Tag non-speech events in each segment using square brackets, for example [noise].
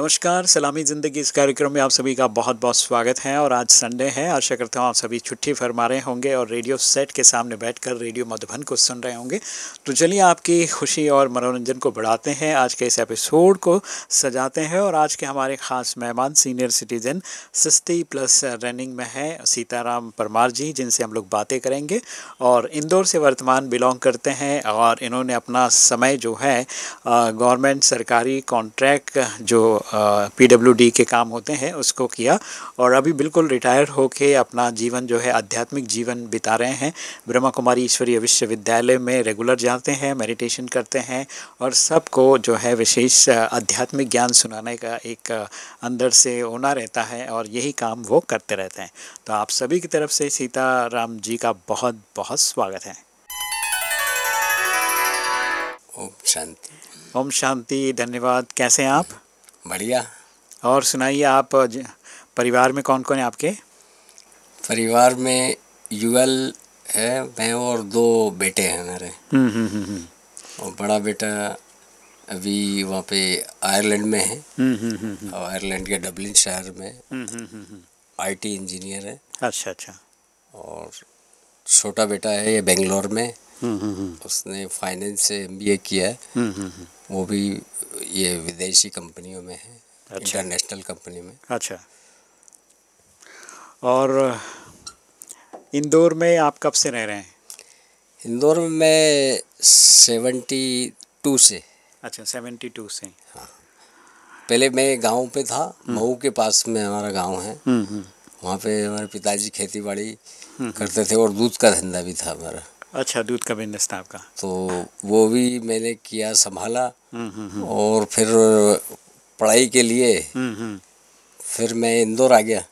नमस्कार, सलामी ज़िंदगी इस कार्यक्रम में आप सभी का बहुत बहुत स्वागत है और आज संडे है। आशा करता हूँ आप सभी छुट्टी फरमा रहे होंगे और रेडियो सेट के सामने बैठकर रेडियो मधुबन को सुन रहे होंगे। तो चलिए आपकी खुशी और मनोरंजन को बढ़ाते हैं। आज के इस एपिसोड को सजाते हैं और आज के हमारे ख़ास मेहमान senior citizen sixty plus running में है सीताराम परमार जी, जिनसे हम लोग बातें करेंगे और इंदौर से वर्तमान बिलोंग करते हैं और इन्होंने अपना समय जो है गवर्नमेंट सरकारी कॉन्ट्रैक्ट जो पीडब्ल्यूडी के काम होते हैं उसको किया। और अभी बिल्कुल रिटायर होके अपना जीवन जो है आध्यात्मिक जीवन बिता रहे हैं। ब्रह्मा कुमारी ईश्वरीय विश्वविद्यालय में रेगुलर जाते हैं मेडिटेशन करते हैं और सबको जो है विशेष आध्यात्मिक ज्ञान सुनाने का एक अंदर से होना रहता है और यही काम वो करते रहते हैं। तो आप सभी की तरफ़ से सीताराम जी का बहुत बहुत स्वागत है। ओम शांति। ओम शांति धन्यवाद। कैसे हैं आप? बढ़िया। और सुनाइए आप परिवार में कौन कौन है आपके? परिवार में युगल है मैं और दो बेटे हैं मेरे। हम्म हम्म हम्म और बड़ा बेटा अभी वहाँ पे आयरलैंड में है। और आयरलैंड के डबलिन शहर में। आईटी इंजीनियर है। अच्छा अच्छा। और छोटा बेटा है ये बेंगलोर में। उसने फाइनेंस से एमबीए किया है। हम्म, हम्म, हम्म। वो भी ये विदेशी कंपनियों में है अच्छा। इंटरनेशनल कंपनी में। अच्छा। और इंदौर में आप कब से रह रहे हैं? इंदौर में मैं सेवेंटी टू से। अच्छा सेवेंटी टू से। हाँ। पहले मैं गाँव पे था मऊ के पास में हमारा गाँव है। हम्म, हम्म। वहाँ पे हमारे पिताजी खेती बाड़ी करते थे और दूध का धंधा भी था हमारा। अच्छा दूध का बिज़नेस था आपका। तो वो भी मैंने किया संभाला। हम्म, हम्म, हम्म, और फिर पढ़ाई के लिए फिर मैं इंदौर आ गया।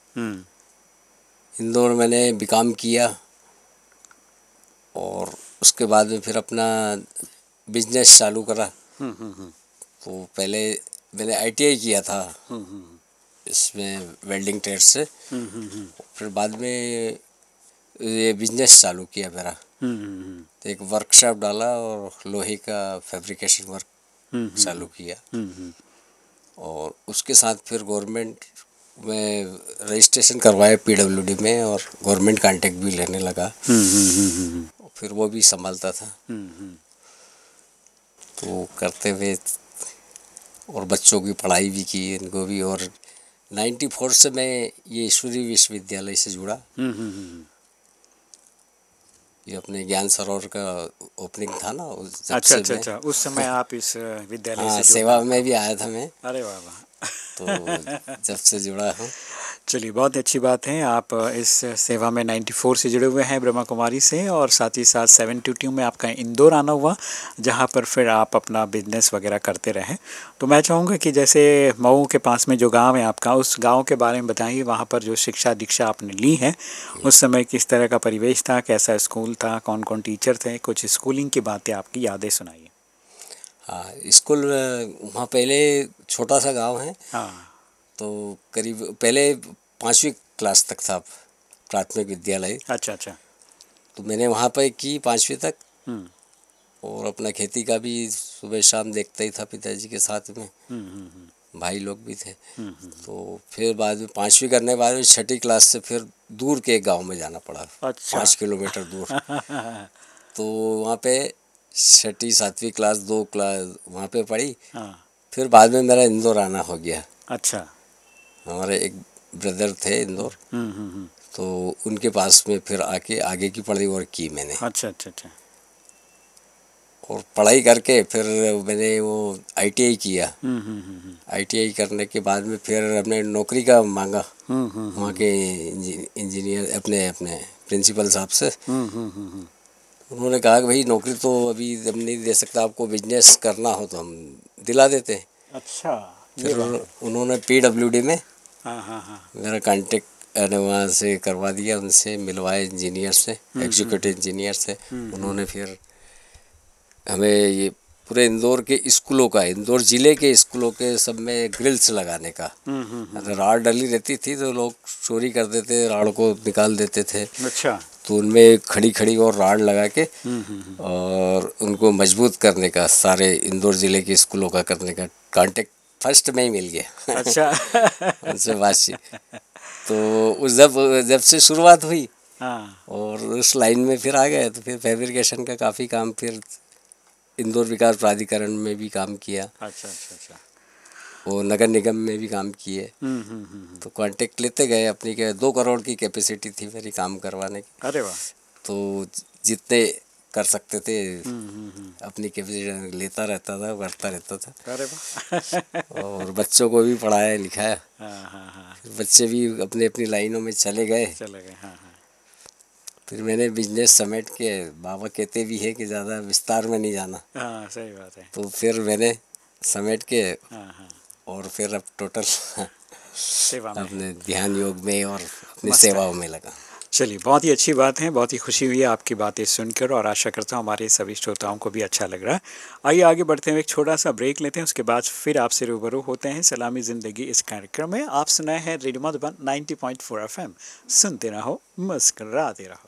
इंदौर मैंने बीकॉम किया और उसके बाद में फिर अपना बिज़नेस चालू करा। तो पहले मैंने आईटीआई किया था इसमें वेल्डिंग ट्रेड से। फिर बाद में ये बिज़नेस चालू किया मेरा। तो एक वर्कशॉप डाला और लोहे का फैब्रिकेशन वर्क हम्म, चालू किया। हम्म, और उसके साथ फिर गवर्नमेंट में रजिस्ट्रेशन करवाया पीडब्ल्यूडी में और गवर्नमेंट कांटेक्ट भी लेने लगा। हम्म, हम्म, हम्म, हम्म, और फिर वो भी संभालता था। तो करते हुए और बच्चों की पढ़ाई भी की इनको भी और 94 से मैं ये ईश्वरी विश्वविद्यालय से जुड़ा। ये अपने ज्ञान सरोवर का ओपनिंग था ना उस अच्छा अच्छा अच्छा उस समय [laughs] आप इस विद्यालय हाँ से सेवा में भी आया था मैं। अरे वाह वाह। तो जब से जुड़ा हूँ। चलिए, बहुत अच्छी बात है। आप इस सेवा में 94 से जुड़े हुए हैं ब्रह्मा कुमारी से और साथ ही साथ 72 में आपका इंदौर आना हुआ, जहाँ पर फिर आप अपना बिज़नेस वगैरह करते रहें। तो मैं चाहूँगा कि जैसे मऊ के पास में जो गाँव है आपका, उस गाँव के बारे में बताइए। वहाँ पर जो शिक्षा दीक्षा आपने ली है, उस समय किस तरह का परिवेश था, कैसा स्कूल था कौन कौन टीचर थे, कुछ स्कूलिंग की बातें आपकी यादें सुनाइए। स्कूल वहाँ पहले छोटा सा गाँव है। हाँ। तो करीब पहले पाँचवीं क्लास तक था प्राथमिक विद्यालय। अच्छा अच्छा। तो मैंने वहाँ पर की पाँचवीं तक। हम्म। और अपना खेती का भी सुबह शाम देखता ही था पिताजी के साथ में। हम्म हम्म, भाई लोग भी थे। तो फिर बाद में पाँचवीं करने के बाद में छठी क्लास से फिर दूर के एक गाँव में जाना पड़ा। अच्छा। पाँच किलोमीटर दूर। [laughs] तो वहाँ पे छठी सातवीं क्लास दो क्लास वहाँ पे पढ़ी। हाँ। फिर बाद में मेरा इंदौर आना हो गया। अच्छा। हमारे एक ब्रदर थे इंदौर। हम्म हम्म हम्म। तो उनके पास में फिर आके आगे की पढ़ाई और की मैंने। अच्छा अच्छा अच्छा। और पढ़ाई करके फिर मैंने वो आईटीआई किया। आईटीआई करने के बाद में फिर हमने नौकरी का मांगा। वहाँ के इंजीनियर अपने अपने प्रिंसिपल साहब से। उन्होंने कहा कि भाई नौकरी तो अभी हम नहीं दे सकता आपको बिज़नेस करना हो तो हम दिला देते हैं। अच्छा। फिर बात है। उन्होंने पीडब्ल्यूडी में हाँ हाँ हाँ। मेरा कांटेक्ट वहाँ से करवा दिया उनसे मिलवाए इंजीनियर से एग्जीक्यूटिव इंजीनियर से। उन्होंने फिर हमें ये पूरे इंदौर के स्कूलों का इंदौर ज़िले के स्कूलों के सब में ग्रिल्स लगाने का। राड़ डली रहती थी तो लोग चोरी कर देते राड़ को निकाल देते थे। अच्छा। तो उनमें खड़ी खड़ी और राड लगा के और उनको मज़बूत करने का सारे इंदौर ज़िले के स्कूलों का करने का कांटेक्ट फ़र्स्ट में ही मिल गया। अच्छा। [laughs] उनसे बातचीत। तो उस जब जब से शुरुआत हुई हाँ। और उस लाइन में फिर आ गए तो फिर फैब्रिकेशन का काफ़ी काम फिर इंदौर विकास प्राधिकरण में भी काम किया। अच्छा अच्छा अच्छा। और नगर निगम में भी काम किए। हम्म हम्म हम्म तो कांटेक्ट लेते गए अपनी के दो करोड़ की कैपेसिटी थी मेरी काम करवाने की। अरे वाह। तो जितने कर सकते थे अपनी कैपेसिटी लेता रहता था करता रहता था। अरे वाह। और बच्चों को भी पढ़ाया लिखाया। हाँ हाँ हाँ। बच्चे भी अपने अपनी लाइनों में चले गए। चले गए हाँ हाँ। फिर मैंने बिज़नेस समेट के बाबा कहते भी है कि ज़्यादा विस्तार में नहीं जाना। हाँ सही बात है। तो फिर मैंने समेट के हाँ हाँ। और फिर अब टोटल सेवा में। अपने ध्यान योग में और अपनी सेवाओं में लगा। चलिए बहुत ही अच्छी बात है बहुत ही खुशी हुई है आपकी बातें सुनकर और आशा करता हूँ हमारे सभी श्रोताओं को भी अच्छा लग रहा है। आइए आगे बढ़ते हुए एक छोटा सा ब्रेक लेते हैं उसके बाद फिर आपसे रूबरू होते हैं सलामी ज़िंदगी इस कार्यक्रम में। आप सुनाए हैं रेडियो मधुबन 90.4 एफएम। सुनते रहो मुस्कराते रहो।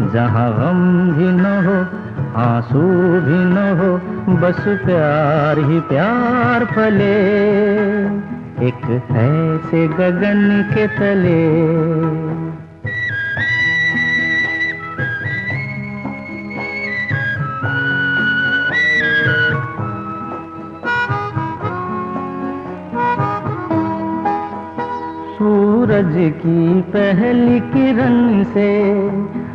जहाँ गम भी न हो, आँसू भी न हो, बस प्यार ही प्यार फले। एक ऐसे गगन के तले। सूरज की पहली किरण से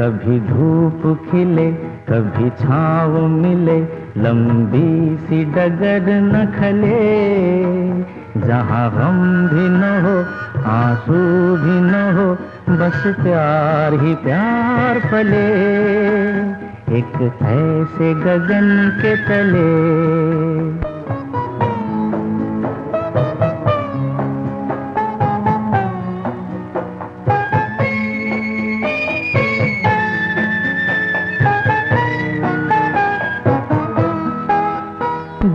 कभी धूप खिले, कभी छाँव मिले, लंबी सी डगर न खले। जहाँ गम भी न हो, आँसू भी न हो, बस प्यार ही प्यार पले। एक ऐसे गगन के तले।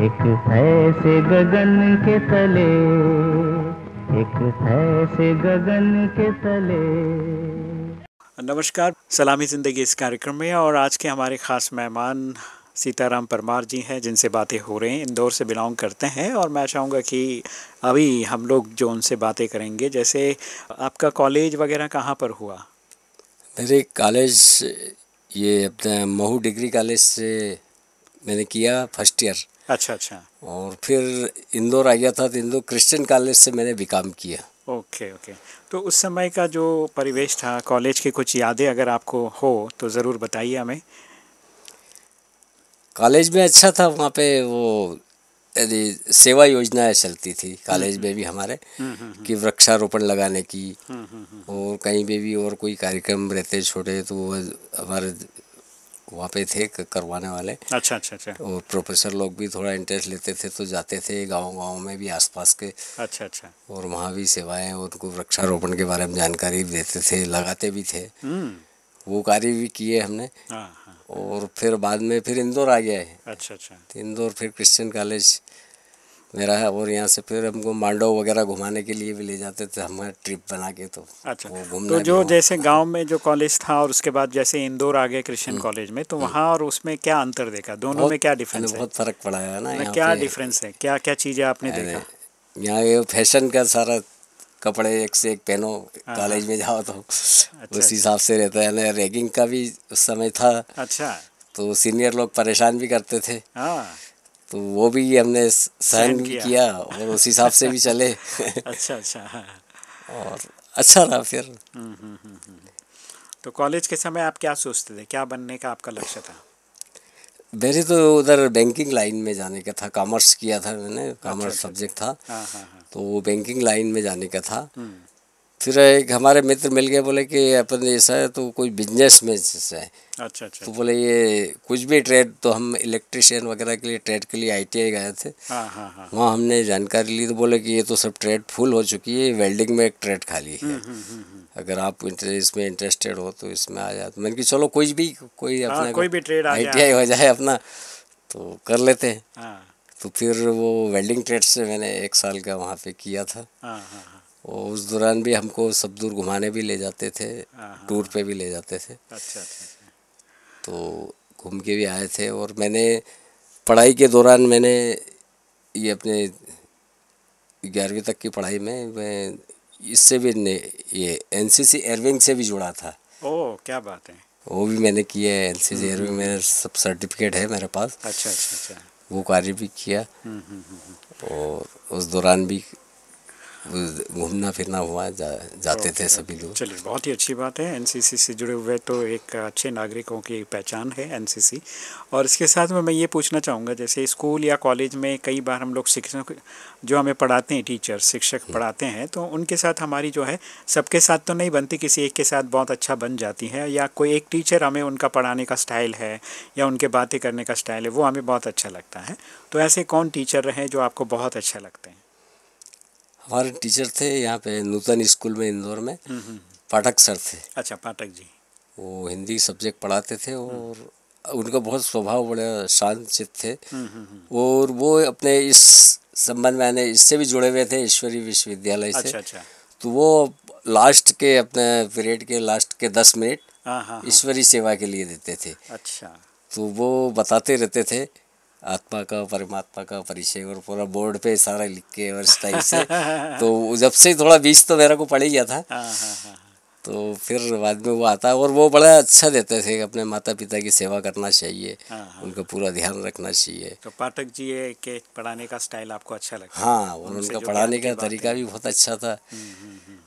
एक ऐसे गगन के तले एक ऐसे गगन के तले। नमस्कार सलामी ज़िंदगी इस कार्यक्रम में और आज के हमारे ख़ास मेहमान सीताराम परमार जी हैं जिनसे बातें हो रही हैं इंदौर से बिलोंग करते हैं और मैं चाहूँगा कि अभी हम लोग जो उनसे बातें करेंगे जैसे आपका कॉलेज वगैरह कहाँ पर हुआ? मेरे कॉलेज ये अपने महू डिग्री कॉलेज से मैंने किया फ़र्स्ट ईयर। अच्छा अच्छा। और फिर इंदौर आ गया था तो इंदौर क्रिश्चियन कॉलेज से मैंने बी किया। Okay okay. तो उस समय का जो परिवेश था कॉलेज की कुछ यादें अगर आपको हो तो ज़रूर बताइए हमें। कॉलेज में अच्छा था वहाँ पे वो यदि सेवा योजनाएँ चलती थी कॉलेज में भी हमारे कि वृक्षारोपण लगाने की और कहीं पे भी और कोई कार्यक्रम रहते छोटे तो वो हमारे वहाँ पे थे करवाने वाले। अच्छा अच्छा अच्छा। और प्रोफेसर लोग भी थोड़ा इंटरेस्ट लेते थे तो जाते थे गाँव गाँव में भी आसपास के। अच्छा अच्छा। और वहाँ भी सेवाएँ उनको वृक्षारोपण के बारे में जानकारी भी देते थे लगाते भी थे। हम्म। वो कार्य भी किए हमने। हाँ हाँ। और फिर बाद में फिर इंदौर आ गया है अच्छा अच्छा। तो इंदौर फिर क्रिश्चियन कॉलेज मेरा है और यहाँ से फिर हमको मांडव वगैरह घुमाने के लिए भी ले जाते थे हमारे ट्रिप बना के तो अच्छा। वो घूमना तो जो जैसे गाँव में जो कॉलेज था और उसके बाद जैसे इंदौर आ गए क्रिश्चियन कॉलेज में तो वहाँ और उसमें क्या अंतर देखा? दोनों में क्या डिफरेंस है? बहुत फ़र्क पड़ा है ना मतलब क्या डिफरेंस है? क्या क्या चीज़ें आपने देखा? यहाँ ये फ़ैशन का सारा कपड़े एक से एक पहनो हाँ, कॉलेज में जाओ तो अच्छा। उस हिसाब से रहता है। ना रैगिंग का भी उस समय था अच्छा। तो सीनियर लोग परेशान भी करते थे। हाँ। तो वो भी हमने सहन भी किया। किया और उस हिसाब से भी [laughs] चले। अच्छा अच्छा हाँ। और अच्छा रहा फिर। तो कॉलेज के समय आप क्या सोचते थे? क्या बनने का आपका लक्ष्य था? मेरे तो उधर बैंकिंग लाइन में जाने का था। कॉमर्स किया था मैंने। कॉमर्स अच्छा, सब्जेक्ट था। हाँ हाँ हाँ। तो वो बैंकिंग लाइन में जाने का था। हम्म, फिर एक हमारे मित्र मिल गए बोले कि अपन ऐसा है तो कोई बिज़नेस में जैसे है। अच्छा अच्छा। तो बोले ये कुछ भी ट्रेड तो हम इलेक्ट्रिशियन वगैरह के लिए ट्रेड के लिए आईटीआई गए थे। हाँ हाँ हाँ। वहाँ हमने जानकारी ली तो बोले कि ये तो सब ट्रेड फुल हो चुकी है वेल्डिंग में एक ट्रेड खाली है। हम्म, अगर आप इसमें इंटरेस्टेड हो तो इसमें आ जाए तो मैंने कि चलो कुछ भी कोई अपना कोई भी trade आ जाए। आईटीआई हो जाए अपना तो कर लेते हैं। तो फिर वो वेल्डिंग ट्रेड से मैंने एक साल का वहाँ पे किया था। और उस दौरान भी हमको सब दूर घुमाने भी ले जाते थे हाँ, टूर पे भी ले जाते थे। अच्छा अच्छा अच्छा। तो घूम के भी आए थे और मैंने पढ़ाई के दौरान मैंने ये अपने ग्यारहवीं तक की पढ़ाई में मैं इससे भी ने ये एनसीसी एयरविंग से भी जुड़ा था। ओ क्या बात है। वो भी मैंने किया है एन सी सी एयरविंग में सब सर्टिफिकेट है मेरे पास। अच्छा अच्छा अच्छा। वो कार्य भी किया। हम्म, हम्म, हम्म, और उस दौरान भी घूमना फिरना हुआ जा, जाते थे सभी लोग। चलिए बहुत ही अच्छी बात है। एनसीसी से जुड़े हुए तो एक अच्छे नागरिकों की पहचान है एनसीसी और इसके साथ में मैं ये पूछना चाहूँगा जैसे स्कूल या कॉलेज में कई बार हम लोग शिक्षक जो हमें पढ़ाते हैं टीचर शिक्षक पढ़ाते हैं तो उनके साथ हमारी जो है सबके साथ तो नहीं बनती किसी एक के साथ बहुत अच्छा बन जाती है या कोई एक टीचर हमें उनका पढ़ाने का स्टाइल है या उनके बातें करने का स्टाइल है वो हमें बहुत अच्छा लगता है। तो ऐसे कौन टीचर रहे जो आपको बहुत अच्छा लगते हैं? हमारे टीचर थे यहाँ पे नूतन स्कूल में इंदौर में। हम्म, हम्म, पाठक सर थे। अच्छा पाठक जी। वो हिंदी सब्जेक्ट पढ़ाते थे और उनका बहुत स्वभाव बड़ा शांत चित्त थे। हम्म, हम्म, हम्म, और वो अपने इस संबंध में आने इससे भी जुड़े हुए थे ईश्वरी विश्वविद्यालय अच्छा से अच्छा। तो वो लास्ट के अपने पीरियड के लास्ट के दस मिनट हाँ हाँ हाँ, ईश्वरी सेवा के लिए देते थे। अच्छा। तो वो बताते रहते थे आत्मा का परमात्मा का परिचय और पूरा बोर्ड पे सारा लिख के और इस टाइप से। तो जब से थोड़ा बीच तो मेरा को पड़ ही गया था। हाँ हाँ हाँ तो फिर बाद में वो आता और वो बड़ा अच्छा देते थे कि अपने माता पिता की सेवा करना चाहिए। उनका पूरा ध्यान रखना चाहिए। तो पाठक जी के पढ़ाने का स्टाइल आपको अच्छा लगता हाँ? और उनका पढ़ाने का तरीका भी बहुत अच्छा था। हम्म,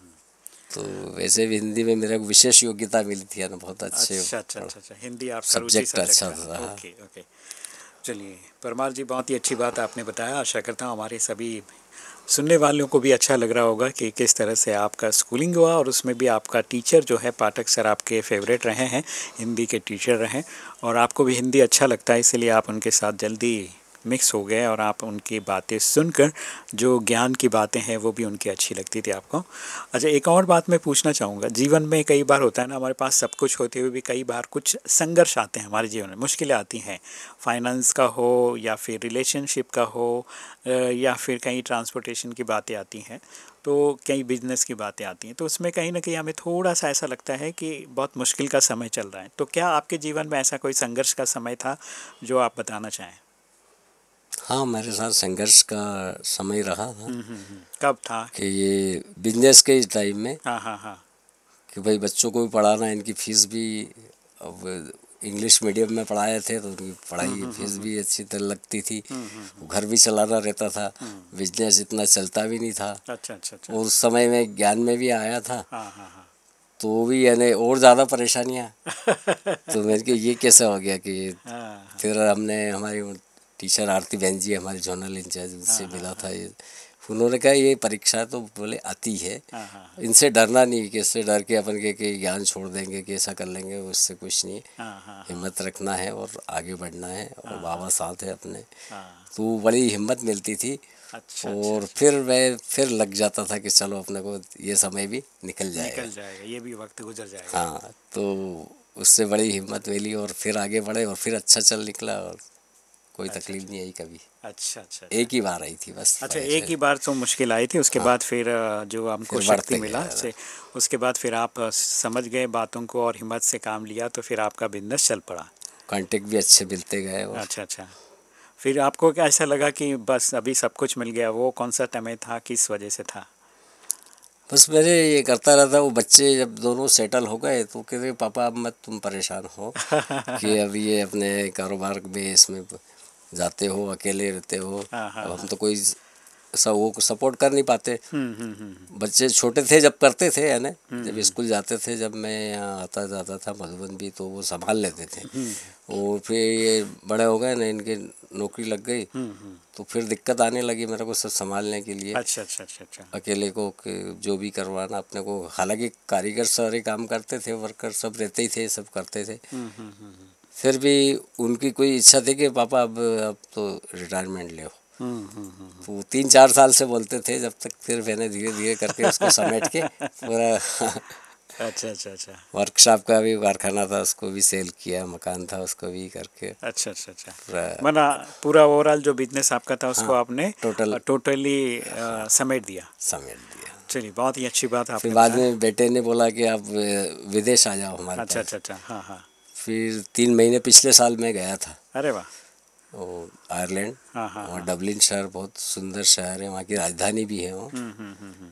तो वैसे भी हिंदी में मेरे को विशेष योग्यता मिली थी ना बहुत अच्छे अच्छा अच्छा अच्छा अच्छा। हिंदी रुचि सब्जेक्ट अच्छा था। Okay okay. चलिए, परमार जी, बहुत ही अच्छी बात आपने बताया। आशा करता हूँ हमारे सभी सुनने वालों को भी अच्छा लग रहा होगा कि किस तरह से आपका स्कूलिंग हुआ और उसमें भी आपका टीचर जो है, पाठक सर आपके फेवरेट रहे हैं, हिंदी के टीचर रहे और आपको भी हिंदी अच्छा लगता है, इसलिए आप उनके साथ जल्दी मिक्स हो गए और आप उनकी बातें सुनकर, जो ज्ञान की बातें हैं, वो भी उनकी अच्छी लगती थी आपको। अच्छा एक और बात मैं पूछना चाहूँगा। जीवन में कई बार होता है ना, हमारे पास सब कुछ होते हुए भी कई बार कुछ संघर्ष आते हैं हमारे जीवन में। मुश्किलें आती हैं। फाइनेंस का हो या फिर रिलेशनशिप का हो या फिर कहीं ट्रांसपोर्टेशन की बातें आती हैं तो कई बिज़नेस की बातें आती हैं। तो उसमें कहीं ना कहीं हमें थोड़ा सा ऐसा लगता है कि बहुत मुश्किल का समय चल रहा है। तो क्या आपके जीवन में ऐसा कोई संघर्ष का समय था, जो आप बताना चाहें? हाँ मेरे साथ संघर्ष का समय रहा था। हम्म, हम्म, हम्म। कब था? कि ये बिज़नेस के टाइम में। हाँ हाँ हाँ। कि भाई बच्चों को भी पढ़ाना इनकी फ़ीस भी अब इंग्लिश मीडियम में पढ़ाए थे तो उनकी पढ़ाई फ़ीस भी अच्छी तरह लगती थी। घर भी चलाना रहता था। बिज़नेस इतना चलता भी नहीं था। अच्छा अच्छा अच्छा। और उस समय में ज्ञान में भी आया था। हाँ हाँ हाँ। तो भी यानी और ज़्यादा परेशानियाँ। [laughs] तो मेरे को ये कैसे हो गया कि फिर हमने हमारी टीचर आरती बहन जी हमारे जोनल इंचार्ज उनसे मिला था ये। उन्होंने कहा ये परीक्षा तो बोले आती है। हाँ हाँ इनसे डरना नहीं कि इससे डर के अपन के कि ज्ञान छोड़ देंगे कि ऐसा कर लेंगे उससे कुछ नहीं। हाँ हाँ हिम्मत रखना है और आगे बढ़ना है और बाबा साथ है अपने। हाँ। तो बड़ी हिम्मत मिलती थी अच्छा और अच्छा, फिर मैं फिर लग जाता था कि चलो अपने को ये समय भी निकल जाएगा। निकल जाएगा ये भी वक्त गुजर जाएगा। हाँ तो उससे बड़ी हिम्मत मिली और फिर आगे बढ़े और फिर अच्छा चल निकला और कोई अच्छा, तकलीफ़ नहीं आई कभी। अच्छा अच्छा एक ही बार आई थी बस अच्छा एक ही बार तो मुश्किल आई थी उसके हाँ, बाद फिर जो फिर शक्ति मिला से उसके बाद फिर आप समझ गए बातों को और हिम्मत से काम लिया तो फिर आपका बिज़नेस चल पड़ा। कांटेक्ट भी अच्छे मिलते गए अच्छा अच्छा। फिर आपको क्या ऐसा लगा कि बस अभी सब कुछ मिल गया वो कौन सा समय था किस वजह से था? बस मेरे ये करता रहता वो बच्चे जब दोनों सेटल हो गए तो कहते पापा अब मत तुम परेशान हो [laughs] कि अब ये अपने कारोबार में इसमें जाते हो अकेले रहते हो। हाँ, हाँ, अब हम तो कोई सा वो सपोर्ट कर नहीं पाते। हम्म हम्म हम्म बच्चे छोटे थे जब करते थे है ना? जब स्कूल जाते थे जब मैं यहाँ आता जाता था मधुबन भी तो वो संभाल लेते थे। और फिर ये बड़े हो गए ना इनकी नौकरी लग गई। तो फिर दिक्कत आने लगी मेरे को सब संभालने के लिए। अच्छा अच्छा अच्छा अच्छा। अकेले को जो भी करवाना अपने को हालाँकि कारीगर सारे काम करते थे वर्कर सब रहते ही थे सब करते थे। फिर भी उनकी कोई इच्छा थी कि पापा अब अब तो रिटायरमेंट ले हम्म हम्म हम्म तो तीन चार साल से बोलते थे जब तक फिर मैंने धीरे धीरे करके उसको समेट के पूरा [laughs] अच्छा अच्छा अच्छा। वर्कशॉप का भी कारखाना था उसको भी सेल किया मकान था उसको भी करके अच्छा अच्छा अच्छा। मना पूरा ओवरऑल जो बिज़नेस आपका था उसको हाँ, आपने टोटल- टोटली समेट दिया। समेट दिया। चलिए बहुत ही अच्छी बात आपने बाद में बेटे ने बोला कि आप विदेश आ जाओ हमारे अच्छा अच्छा अच्छा। हाँ हाँ। फिर तीन महीने पिछले साल में गया था। अरे वाह। वो आयरलैंड हाँ हाँ वहाँ डबलिन शहर बहुत सुंदर शहर है वहाँ की राजधानी भी है वो। हम्म हम्म हम्म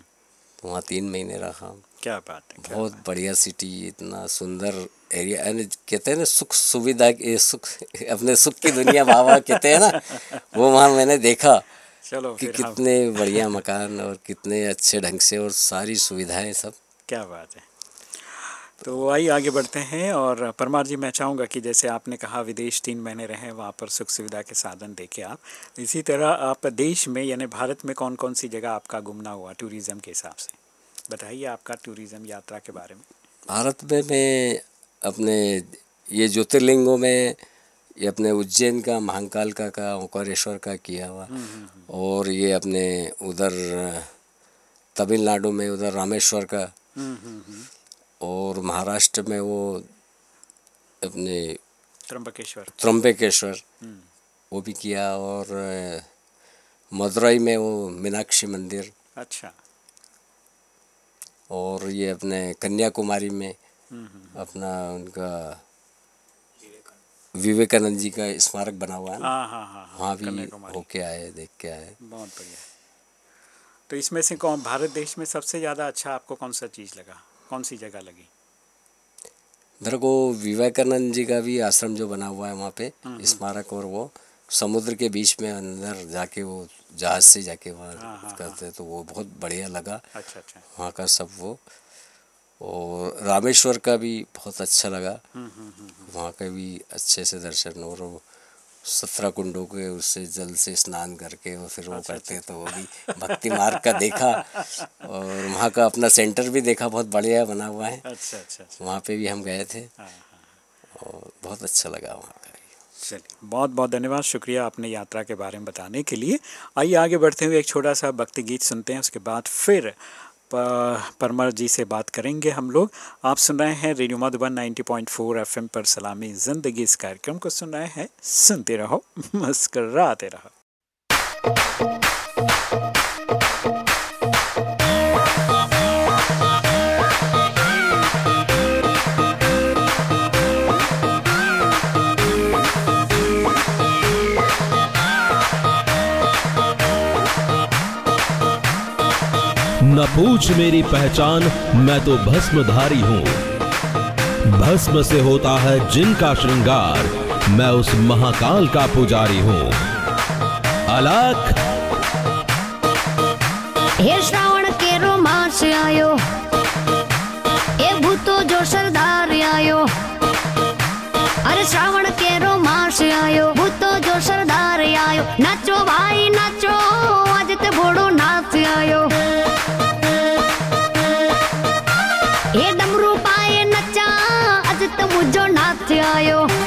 तो वहाँ तीन महीने रहा क्या बात है क्या बहुत बढ़िया सिटी इतना सुंदर एरिया यानी कहते हैं ना सुख सुविधा के सुख अपने सुख की दुनिया बाबा कहते हैं ना [laughs] वो वहाँ मैंने देखा चलो कि कितने बढ़िया मकान और कितने अच्छे ढंग से और सारी सुविधाएँ सब। क्या बात है। तो आइए आगे बढ़ते हैं और परमार जी मैं चाहूँगा कि जैसे आपने कहा विदेश तीन महीने रहे वहाँ पर सुख सुविधा के साधन देखे आप। इसी तरह आप देश में यानी भारत में कौन कौन सी जगह आपका घूमना हुआ टूरिज़्म के हिसाब से? बताइए आपका टूरिज़्म यात्रा के बारे में। भारत में मैं अपने ये ज्योतिर्लिंगों में ये अपने उज्जैन का महाकाल का का ओंकारेश्वर का किया हुआ। और ये अपने उधर तमिलनाडु में उधर रामेश्वर का। हम्म हम्म हम्म। और महाराष्ट्र में वो अपने त्रम्बकेश्वर त्र्यंबकेश्वर हम्म। वो भी किया और मदुरई में वो मीनाक्षी मंदिर। अच्छा। और ये अपने कन्याकुमारी में हम्म हम्म अपना उनका विवेकानंद जी का स्मारक बना हुआ है ना? हाँ हाँ हाँ वहाँ भी होके आए देख के आए। बहुत बढ़िया। तो इसमें से कौन भारत देश में सबसे ज़्यादा अच्छा आपको कौन सा चीज़ लगा? कौन सी जगह लगी? मेरे को विवेकानंद जी का भी आश्रम जो बना हुआ है वहाँ पे स्मारक और वो समुद्र के बीच में अंदर जाके वो जहाज़ से जाके हाँ, वहाँ करते हैं, तो वो बहुत बढ़िया लगा। अच्छा अच्छा। वहाँ का सब वो और रामेश्वर का भी बहुत अच्छा लगा। वहाँ का भी अच्छे से दर्शन और सत्रह कुंडों के उससे जल से स्नान करके और फिर वो अच्छा, करते हैं तो वो भी भक्ति मार्ग का देखा और वहाँ का अपना सेंटर भी देखा बहुत बढ़िया बना हुआ है। अच्छा अच्छा अच्छा। वहाँ पे भी हम गए थे। हाँ, और बहुत अच्छा लगा वहाँ का चलिए बहुत बहुत धन्यवाद शुक्रिया आपने यात्रा के बारे में बताने के लिए। आइए आगे बढ़ते हुए एक छोटा सा भक्ति गीत सुनते हैं उसके बाद फिर परमर जी से बात करेंगे हम लोग। आप सुन रहे हैं रेडियो मधुबन 90.4 एफएम पर सलामी ज़िंदगी। इस कार्यक्रम को सुन रहे हैं, सुनते रहो, [laughs] मुस्कराते रहो। न पूछ मेरी पहचान, मैं तो भस्मधारी हूँ। भस्म से होता है जिनका श्रृंगार, मैं उस महाकाल का पुजारी हूँ। अलख। हे श्रावण केरो मास आयो ए भूतो जो सरदार आयो। अरे श्रावण केरो मास आयो, भूतो जो सरदार आयो। नाचो भाई, नाचो। tayo.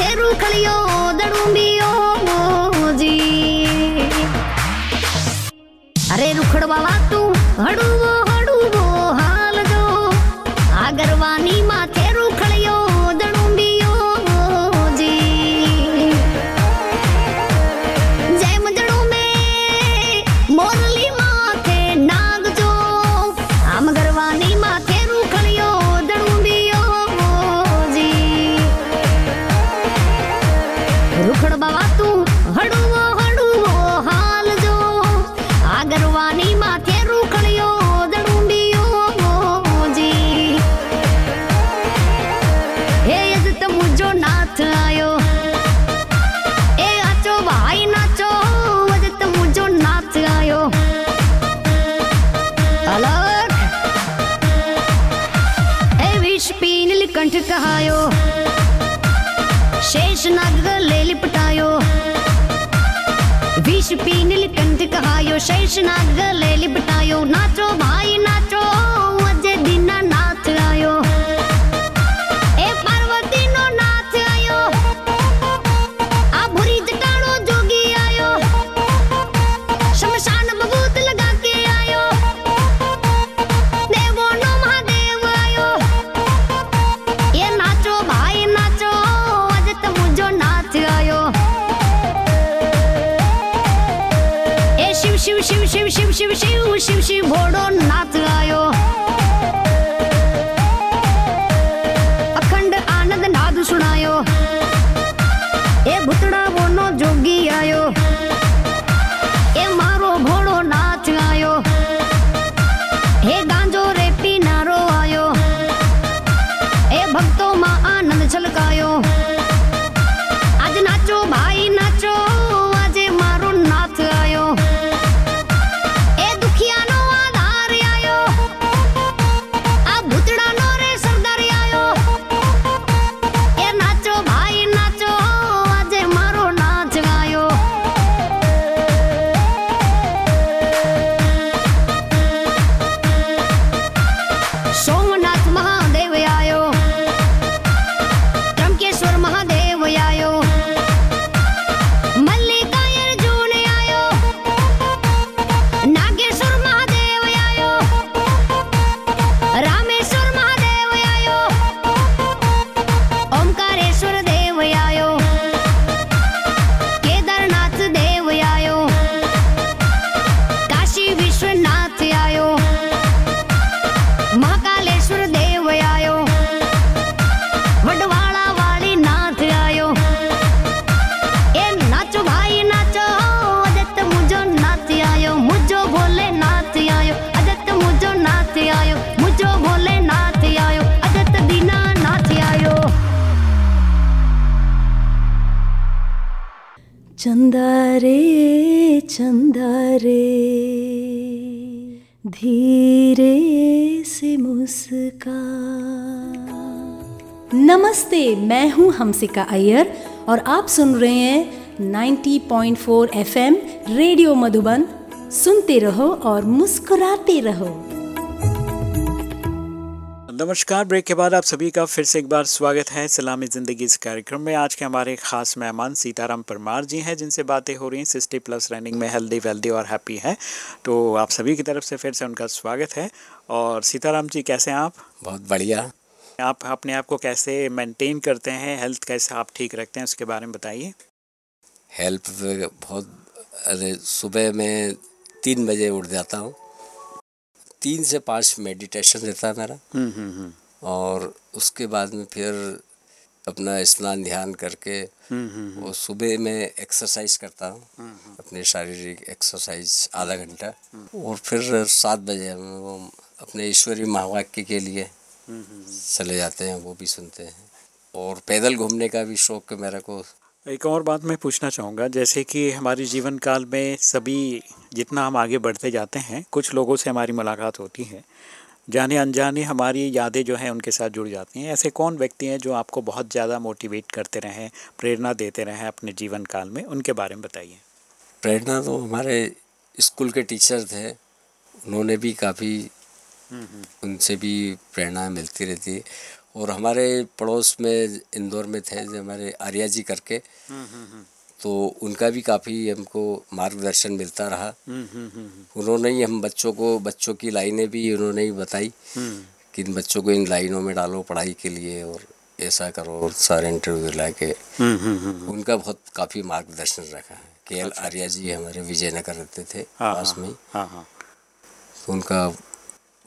थेरू खलियो दड़ुंबियो जी अरे रुखड़ वाला तू हड़ुओ Association of the Lily Battalion, not robot. मैं हमसिका अय्यर और आप सुन रहे हैं 90.4 एफएम रेडियो मधुबन। सुनते रहो और मुस्कुराते रहो। नमस्कार ब्रेक के बाद आप सभी का फिर से एक बार स्वागत है सलामी ज़िंदगी इस कार्यक्रम में। आज के हमारे खास मेहमान सीताराम परमार जी हैं जिनसे बातें हो रही हैं। सिक्सटी प्लस रनिंग में हेल्दी वेल्दी और हैप्पी है। तो आप सभी की तरफ़ से फिर से उनका स्वागत है। और सीताराम जी कैसे हैं आप? बहुत बढ़िया। आप अपने आप को कैसे मेंटेन करते हैं हेल्थ कैसे आप ठीक रखते हैं उसके बारे में बताइए। हेल्थ बहुत अरे सुबह में तीन बजे उठ जाता हूँ। तीन से पाँच मेडिटेशन रहता है मेरा। हम्म हम्म हम्म। और उसके बाद में फिर अपना स्नान ध्यान करके हम्म सुबह में एक्सरसाइज करता हूँ। अपने शारीरिक एक्सरसाइज आधा घंटा। और फिर सात बजे वो अपने ईश्वरीय महावाक्य के लिए चले जाते हैं वो भी सुनते हैं। और पैदल घूमने का भी शौक है मेरे को। एक और बात मैं पूछना चाहूँगा जैसे कि हमारे जीवन काल में सभी जितना हम आगे बढ़ते जाते हैं कुछ लोगों से हमारी मुलाकात होती है। जाने अनजाने हमारी यादें जो हैं उनके साथ जुड़ जाती हैं। ऐसे कौन व्यक्ति हैं जो आपको बहुत ज़्यादा मोटिवेट करते रहें प्रेरणा देते रहें अपने जीवन काल में? उनके बारे में बताइए। प्रेरणा तो हमारे स्कूल के टीचर थे। उन्होंने भी काफ़ी उनसे भी प्रेरणा मिलती रहती है। और हमारे पड़ोस में इंदौर में थे जो हमारे आर्या जी करके तो उनका भी काफ़ी हमको मार्गदर्शन मिलता रहा। उन्होंने ही हम बच्चों को बच्चों की लाइनें भी उन्होंने ही बताई कि इन बच्चों को इन लाइनों में डालो पढ़ाई के लिए और ऐसा करो और सारे इंटरव्यू ला के उनका बहुत काफ़ी मार्गदर्शन रखा है। के एल आर्या जी हमारे विजयनगर रहते थे हाँ पास में ही। हाँ हाँ। तो उनका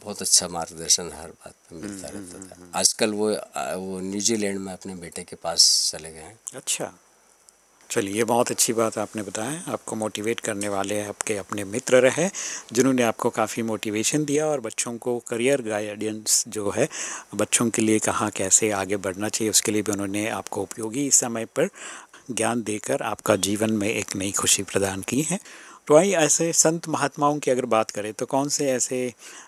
बहुत अच्छा मार्गदर्शन हर बात पे मिलता रहता था। आजकल वो वो न्यूजीलैंड में अपने बेटे के पास चले गए हैं। अच्छा। चलिए ये बहुत अच्छी बात आपने बताया। आपको मोटिवेट करने वाले आपके अपने मित्र रहे जिन्होंने आपको काफ़ी मोटिवेशन दिया और बच्चों को करियर गाइडेंस जो है बच्चों के लिए कहाँ कैसे आगे बढ़ना चाहिए उसके लिए भी उन्होंने आपको उपयोगी समय पर ज्ञान देकर आपका जीवन में एक नई खुशी प्रदान की है। तो आई ऐसे संत महात्माओं की अगर बात करें तो कौन से ऐसे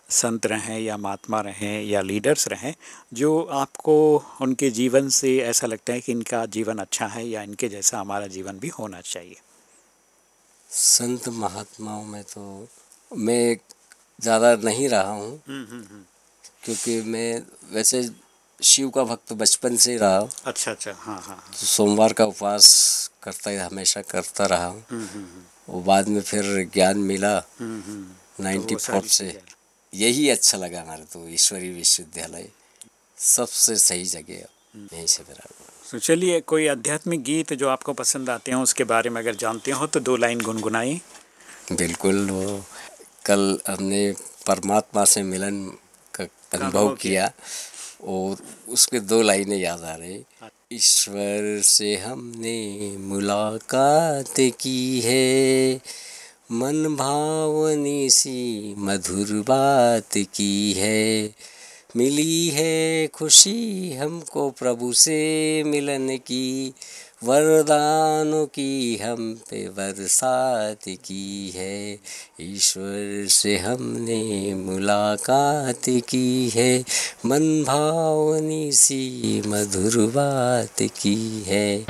संत रहें या महात्मा रहें या लीडर्स रहें जो आपको उनके जीवन से ऐसा लगता है कि इनका जीवन अच्छा है या इनके जैसा हमारा जीवन भी होना चाहिए? संत महात्माओं में तो मैं ज़्यादा नहीं रहा हूँ। क्योंकि मैं वैसे शिव का भक्त बचपन से ही रहा हूँ। अच्छा अच्छा हाँ हाँ तो सोमवार का उपवास करता ही हमेशा करता रहा हूँ। और बाद में फिर ज्ञान मिला नाइन्टी फोर से। यही अच्छा लगा हमारे तो ईश्वरीय विश्वविद्यालय। सबसे सही जगह यहीं से मेरा तो चलिए कोई आध्यात्मिक गीत जो आपको पसंद आते हैं उसके बारे में अगर जानते हो तो दो लाइन गुनगुनाई बिल्कुल वो कल हमने परमात्मा से मिलन का अनुभव किया। और उसके दो लाइनें याद आ रही ईश्वर से हमने मुलाकात की है। मन भावनी सी मधुर बात की है। मिली है खुशी हमको प्रभु से मिलन की। वरदानों की हम पे बरसात की है। ईश्वर से हमने मुलाकात की है। मन भावनी सी मधुर बात की है।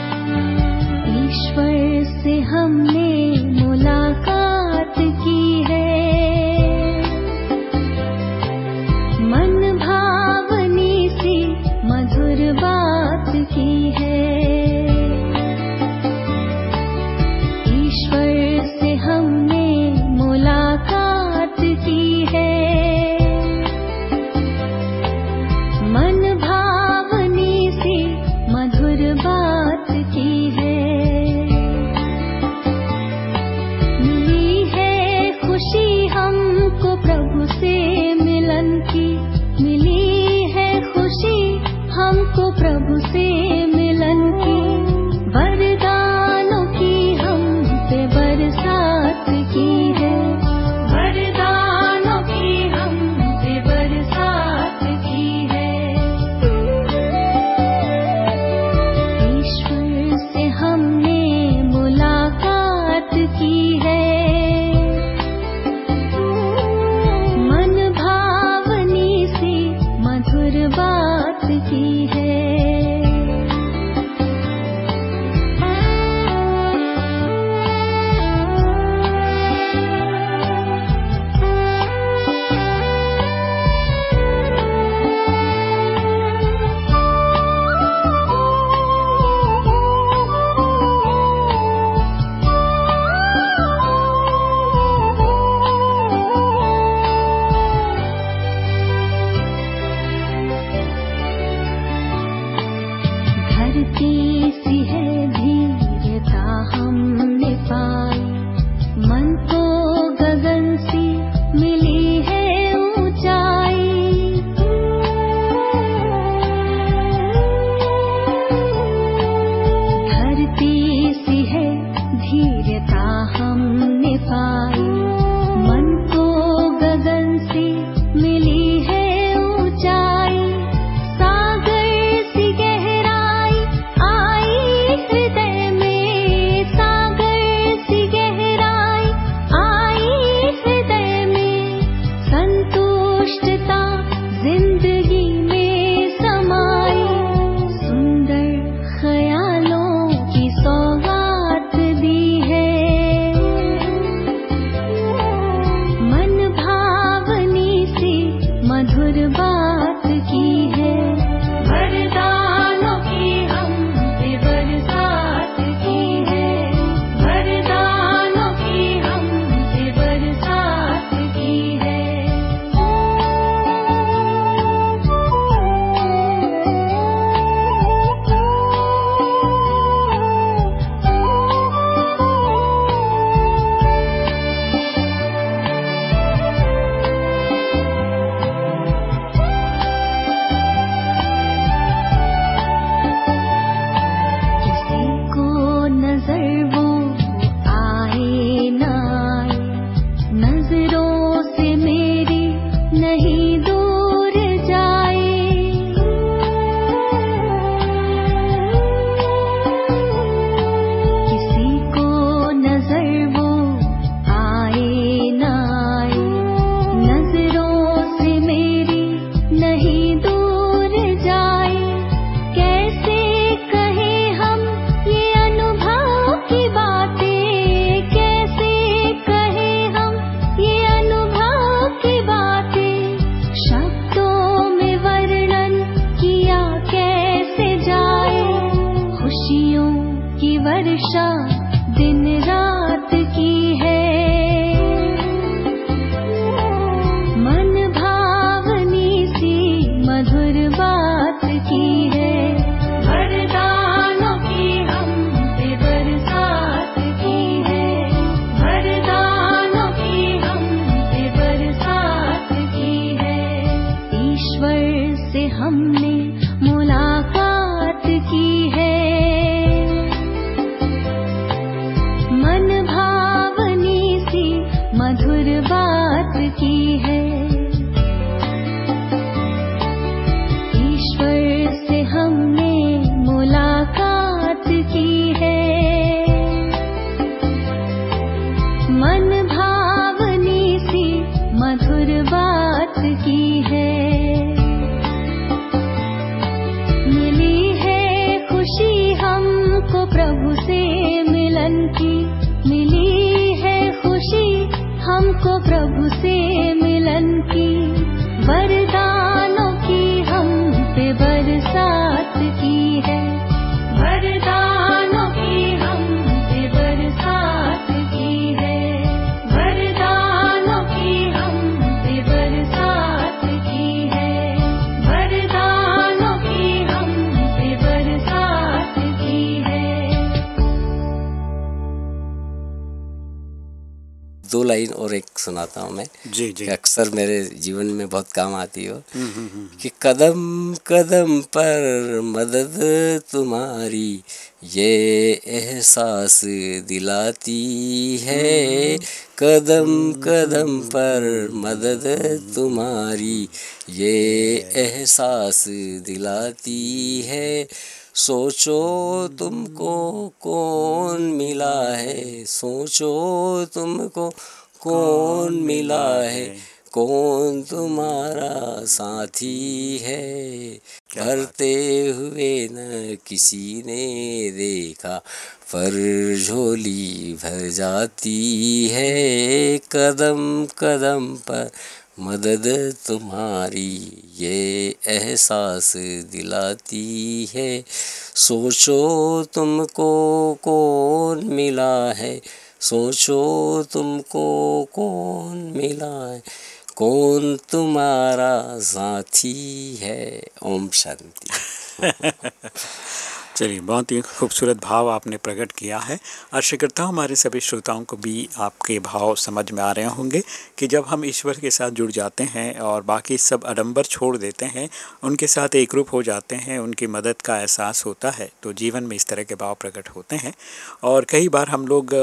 दो लाइन और एक सुनाता हूँ मैं। जी जी। अक्सर मेरे जीवन में बहुत काम आती हो कि कदम कदम पर मदद तुम्हारी ये एहसास दिलाती है। कदम कदम पर मदद तुम्हारी ये एहसास दिलाती है। सोचो तुमको कौन मिला है? सोचो तुमको कौन मिला है? कौन तुम्हारा साथी है? भरते हुए न किसी ने देखा पर झोली भर जाती है कदम कदम पर। मदद तुम्हारी ये एहसास दिलाती है। सोचो तुमको कौन मिला है? सोचो तुमको कौन मिला है? कौन तुम्हारा साथी है? ओम शांति। [laughs] चलिए, बहुत ही खूबसूरत भाव आपने प्रकट किया है। आशा करता हूँ, हमारे सभी श्रोताओं को भी आपके भाव समझ में आ रहे होंगे कि जब हम ईश्वर के साथ जुड़ जाते हैं और बाकी सब अडंबर छोड़ देते हैं, उनके साथ एक रूप हो जाते हैं, उनकी मदद का एहसास होता है तो जीवन में इस तरह के भाव प्रकट होते हैं। और कई बार हम लोग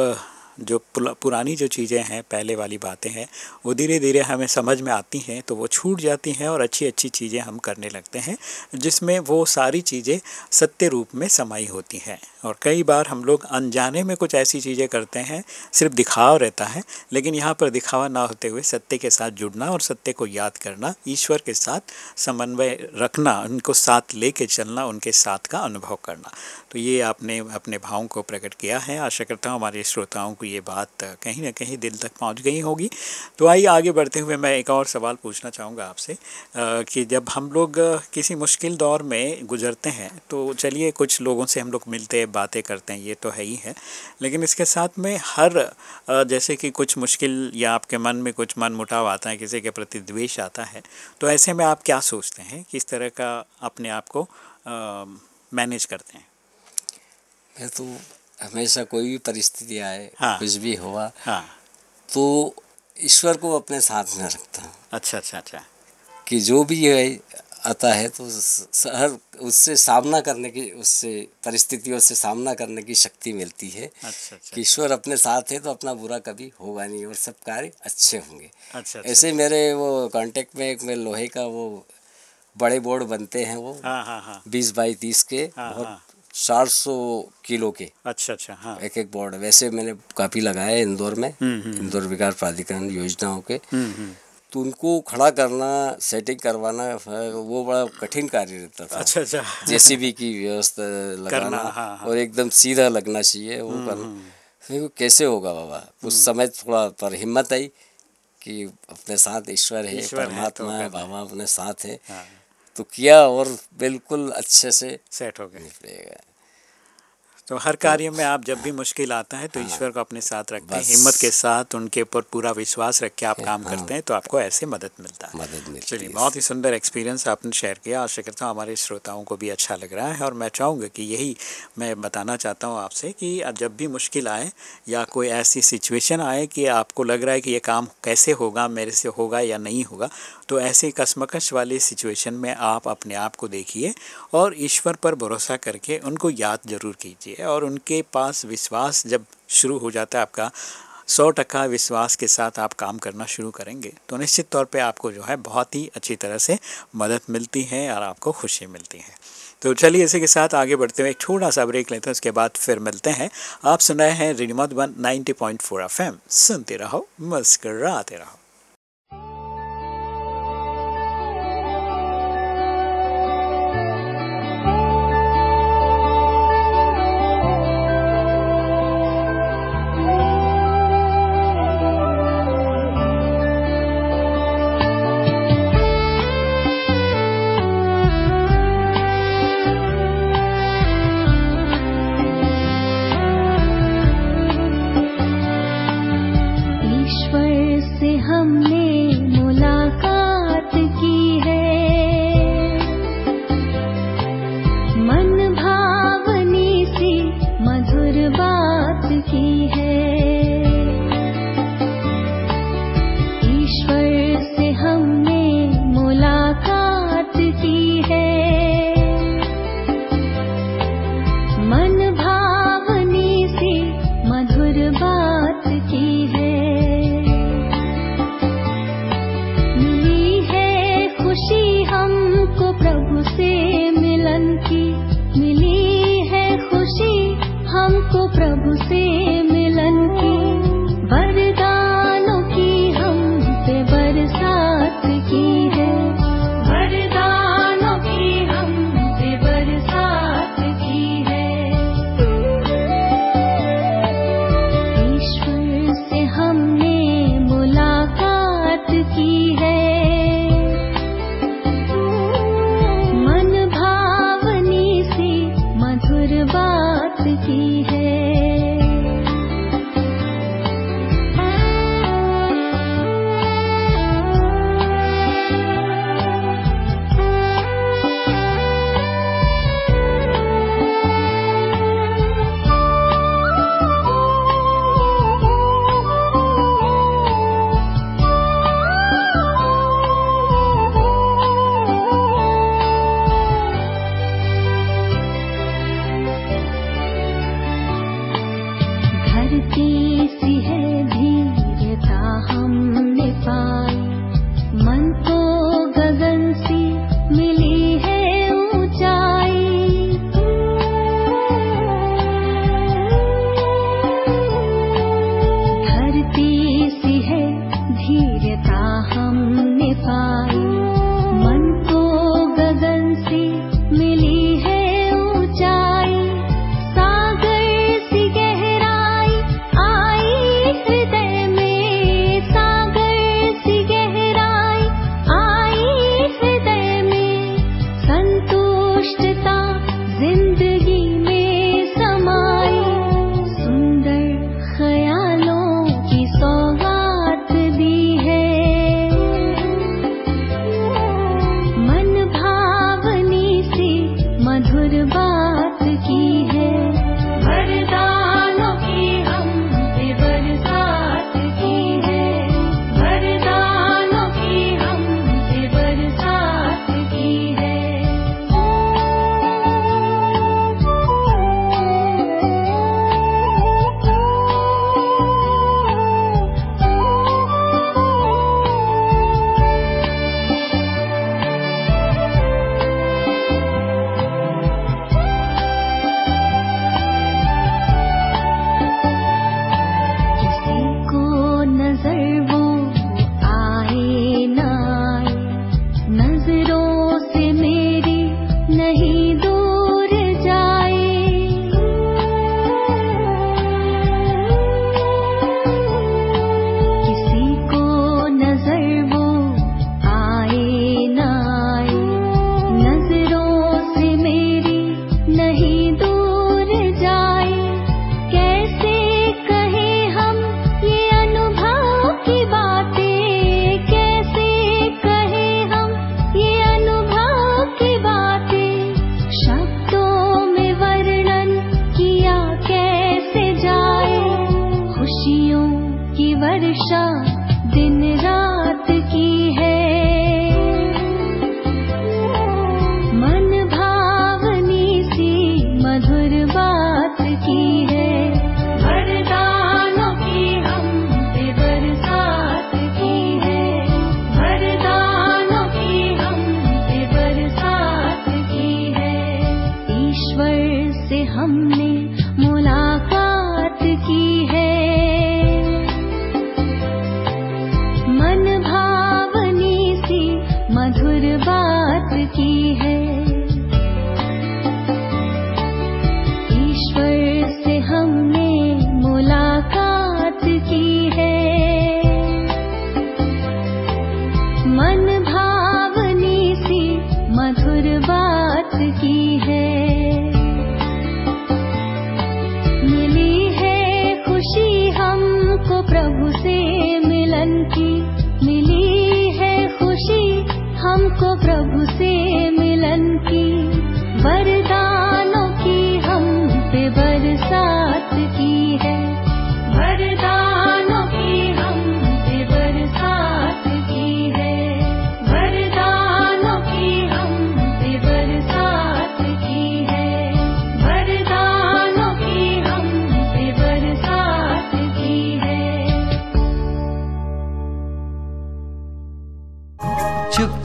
जो पुरानी जो चीज़ें हैं, पहले वाली बातें हैं, वो धीरे धीरे हमें समझ में आती हैं तो वो छूट जाती हैं और अच्छी अच्छी चीज़ें हम करने लगते हैं, जिसमें वो सारी चीज़ें सत्य रूप में समाई होती हैं। और कई बार हम लोग अनजाने में कुछ ऐसी चीज़ें करते हैं, सिर्फ़ दिखावा रहता है, लेकिन यहाँ पर दिखावा ना होते हुए सत्य के साथ जुड़ना और सत्य को याद करना, ईश्वर के साथ समन्वय रखना, उनको साथ लेके चलना, उनके साथ का अनुभव करना। तो ये आपने अपने भावों को प्रकट किया है। आशा करता हूँ हमारे श्रोताओं को ये बात कहीं ना कहीं दिल तक पहुँच गई होगी। तो आइए आगे बढ़ते हुए मैं एक और सवाल पूछना चाहूँगा आपसे कि जब हम लोग किसी मुश्किल दौर में गुजरते हैं तो चलिए कुछ लोगों से हम लोग मिलते हैं, बातें करते हैं, ये तो है ही है। लेकिन इसके साथ में हर जैसे कि कुछ मुश्किल या आपके मन में कुछ मन मुटाव आता है, किसी के प्रति द्वेष आता है तो ऐसे में आप क्या सोचते हैं? किस तरह का अपने आप को मैनेज करते हैं? मैं तो हमेशा कोई भी परिस्थिति आए हाँ। कुछ भी हुआ हाँ। तो ईश्वर को अपने साथ में रखता हूँ। अच्छा अच्छा अच्छा। कि जो भी है आता है तो हर उससे सामना करने की उससे परिस्थितियों से सामना करने की शक्ति मिलती है। अच्छा अच्छा कि ईश्वर अपने साथ है तो अपना बुरा कभी होगा नहीं और सब कार्य अच्छे होंगे। अच्छा अच्छा। ऐसे मेरे वो कांटेक्ट में एक में लोहे का वो बड़े बोर्ड बनते हैं वो हाँ हाँ हाँ। बीस बाई तीस के हाँ, बहुत हाँ। चार सौ किलो के। अच्छा अच्छा हाँ। एक एक बोर्ड। वैसे मैंने काफ़ी लगाए इंदौर में हम्म, हम्म। इंदौर विकास प्राधिकरण योजनाओं के। हम्म हम्म। तो उनको खड़ा करना सेटिंग करवाना वो बड़ा कठिन कार्य रहता था। अच्छा अच्छा। जेसीबी की व्यवस्था [laughs] लगाना करना, हाँ, हाँ। और एकदम सीधा लगना चाहिए वो करना। वो कैसे होगा बाबा? उस समय थोड़ा पर हिम्मत आई कि अपने साथ ईश्वर है तो परमात्मा है बाबा अपने साथ है। हाँ। तो किया और बिल्कुल अच्छे से सेट हो निकलेगा तो हर कार्य में आप जब भी मुश्किल आता है तो ईश्वर को अपने साथ रखते हैं। हिम्मत के साथ उनके ऊपर पूरा विश्वास रख के आप काम हाँ। करते हैं तो आपको ऐसे मदद मिलता है। मदद मिलती चलिए बहुत ही सुंदर एक्सपीरियंस आपने शेयर किया। आशा करता हूँ हमारे श्रोताओं को भी अच्छा लग रहा है और मैं चाहूँगा कि यही मैं बताना चाहता हूँ आपसे कि जब भी मुश्किल आए या कोई ऐसी सिचुएशन आए कि आपको लग रहा है कि ये काम कैसे होगा मेरे से होगा या नहीं होगा तो ऐसे कसमकश वाली सिचुएशन में आप अपने आप को देखिए और ईश्वर पर भरोसा करके उनको याद ज़रूर कीजिए। और उनके पास विश्वास जब शुरू हो जाता है आपका, सौ टका विश्वास के साथ आप काम करना शुरू करेंगे तो निश्चित तौर पे आपको जो है बहुत ही अच्छी तरह से मदद मिलती है और आपको खुशी मिलती है। तो चलिए इसी के साथ आगे बढ़ते हुए एक छोटा सा ब्रेक लेते हैं, उसके बाद फिर मिलते हैं। आप सुन रहे हैं पॉइंट फोर एफ़ एम सुनते रहो, मुस्कराते रहो।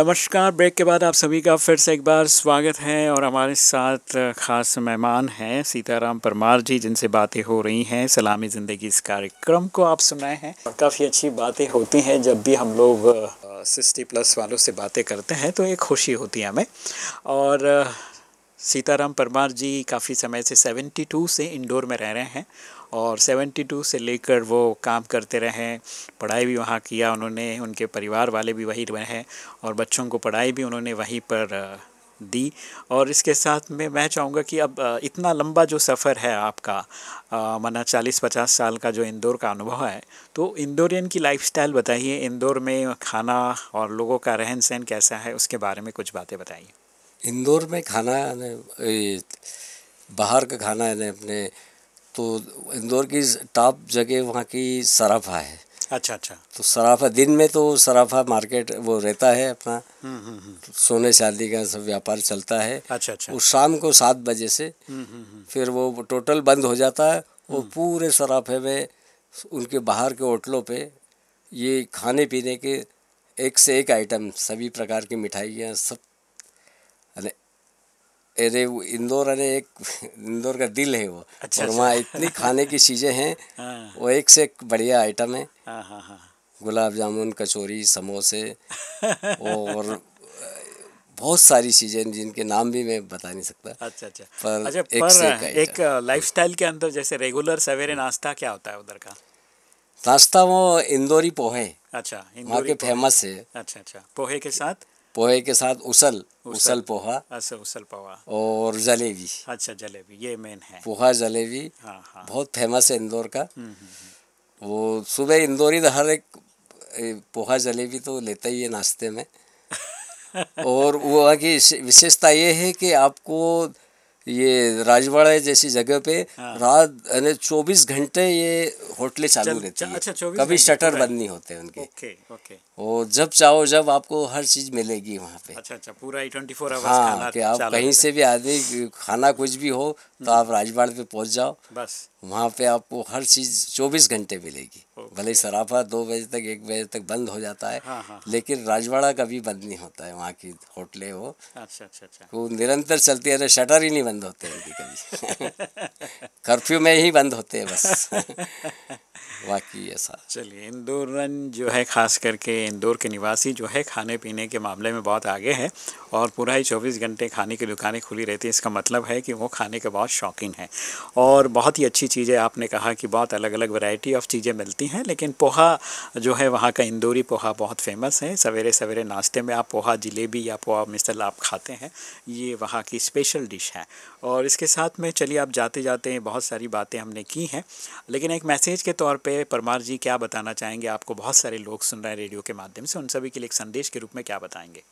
नमस्कार, ब्रेक के बाद आप सभी का फिर से एक बार स्वागत है और हमारे साथ खास मेहमान हैं सीताराम परमार जी, जिनसे बातें हो रही हैं सलामी ज़िंदगी इस कार्यक्रम को आप सुनाए हैं। काफ़ी अच्छी बातें होती हैं जब भी हम लोग सिक्सटी प्लस वालों से बातें करते हैं तो एक खुशी होती है हमें। और सीताराम परमार जी काफ़ी समय से 72 से इंडोर में रह रहे हैं और 72 से लेकर वो काम करते रहे, पढ़ाई भी वहाँ किया उन्होंने, उनके परिवार वाले भी वहीं रहे और बच्चों को पढ़ाई भी उन्होंने वहीं पर दी। और इसके साथ में मैं चाहूँगा कि अब इतना लंबा जो सफ़र है आपका माना चालीस पचास साल का जो इंदौर का अनुभव है तो इंदौरियन की लाइफस्टाइल बताइए, इंदौर में खाना और लोगों का रहन सहन कैसा है, उसके बारे में कुछ बातें बताइए। इंदौर में खाना बाहर का खाना है ने अपने तो इंदौर की टॉप जगह वहाँ की सराफा है। अच्छा अच्छा। तो सराफा दिन में तो सराफा मार्केट वो रहता है अपना। हम्म हम्म हम्म। सोने चांदी का सब व्यापार चलता है। अच्छा अच्छा। वो शाम को सात बजे से हम्म हम्म हम्म। फिर वो टोटल बंद हो जाता है। वो पूरे सराफे में उनके बाहर के होटलों पे ये खाने पीने के एक से एक आइटम सभी प्रकार की मिठाइयाँ सब अरे इंदौर अरे एक [laughs] इंदौर का दिल है वो। अच्छा, और अच्छा। वहाँ इतनी खाने की चीज़ें हैं। हाँ। वो एक से एक बढ़िया आइटम है। हाँ हाँ हाँ। गुलाब जामुन कचौरी समोसे [laughs] और बहुत सारी चीज़ें जिनके नाम भी मैं बता नहीं सकता। अच्छा अच्छा। पर अच्छा एक पर एक लाइफस्टाइल के अंदर जैसे रेगुलर सवेरे नाश्ता क्या होता है उधर का? नाश्ता वो इंदौरी पोहे। अच्छा वहाँ के फ़ेमस है। अच्छा अच्छा। पोहे के साथ? पोहे के साथ उसल उसल। पोहा। अच्छा उसल पोहा। और जलेबी। अच्छा जलेबी ये मेन है। पोहा जलेबी हाँ हाँ। बहुत फ़ेमस है इंदौर का। हम्म, हम्म, वो सुबह इंदौरी ही हर एक पोहा जलेबी तो लेता ही है नाश्ते में। [laughs] और वो वहाँ की विशेषता ये है कि आपको ये राजवाड़ा जैसी जगह पे हाँ। रात यानी चौबीस घंटे ये होटलें चालू चल- रहती है। अच्छा, कभी शटर बंद नहीं होते उनके। Okay okay. और जब चाहो जब आपको हर चीज़ मिलेगी वहाँ पे। अच्छा अच्छा पूरा ट्वेंटी फोर आवर्स हाँ कि आप कहीं से भी आदमी खाना कुछ भी हो तो आप राजवाड़ पे पहुँच जाओ। बस। वहाँ पे आपको हर चीज़ चौबीस घंटे मिलेगी। भले ही सराफा दो बजे तक एक बजे तक बंद हो जाता है हाँ, हाँ, लेकिन राजवाड़ा कभी बंद नहीं होता है वहाँ की होटलें हो। अच्छा अच्छा अच्छा। वो निरंतर चलती है शटर ही नहीं बंद होते हैं कभी कभी [laughs] कर्फ्यू में ही बंद होते हैं बस। [laughs] बाकी ऐसा चलिए इंदौरन जो है, खास करके इंदौर के निवासी जो है, खाने पीने के मामले में बहुत आगे है और पूरा ही चौबीस घंटे खाने की दुकानें खुली रहती हैं। इसका मतलब है कि वो खाने के बहुत शौकीन हैं। और बहुत ही अच्छी चीज़ें आपने कहा कि बहुत अलग अलग वैरायटी ऑफ़ चीज़ें मिलती हैं, लेकिन पोहा जो है, वहाँ का इंदौरी पोहा बहुत फ़ेमस है। सवेरे सवेरे नाश्ते में आप पोहा जलेबी या पोहा मिसल आप खाते हैं, ये वहाँ की स्पेशल डिश है। और इसके साथ में चलिए, आप जाते जाते बहुत सारी बातें हमने की हैं। लेकिन एक मैसेज के तौर पे परमार जी क्या बताना चाहेंगे? आपको बहुत सारे लोग सुन रहे हैं रेडियो के माध्यम से उन सभी के लिए एक संदेश के रूप में क्या बताएँगे?